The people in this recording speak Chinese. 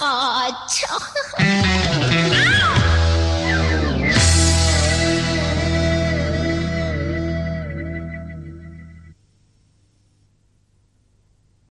啊，巧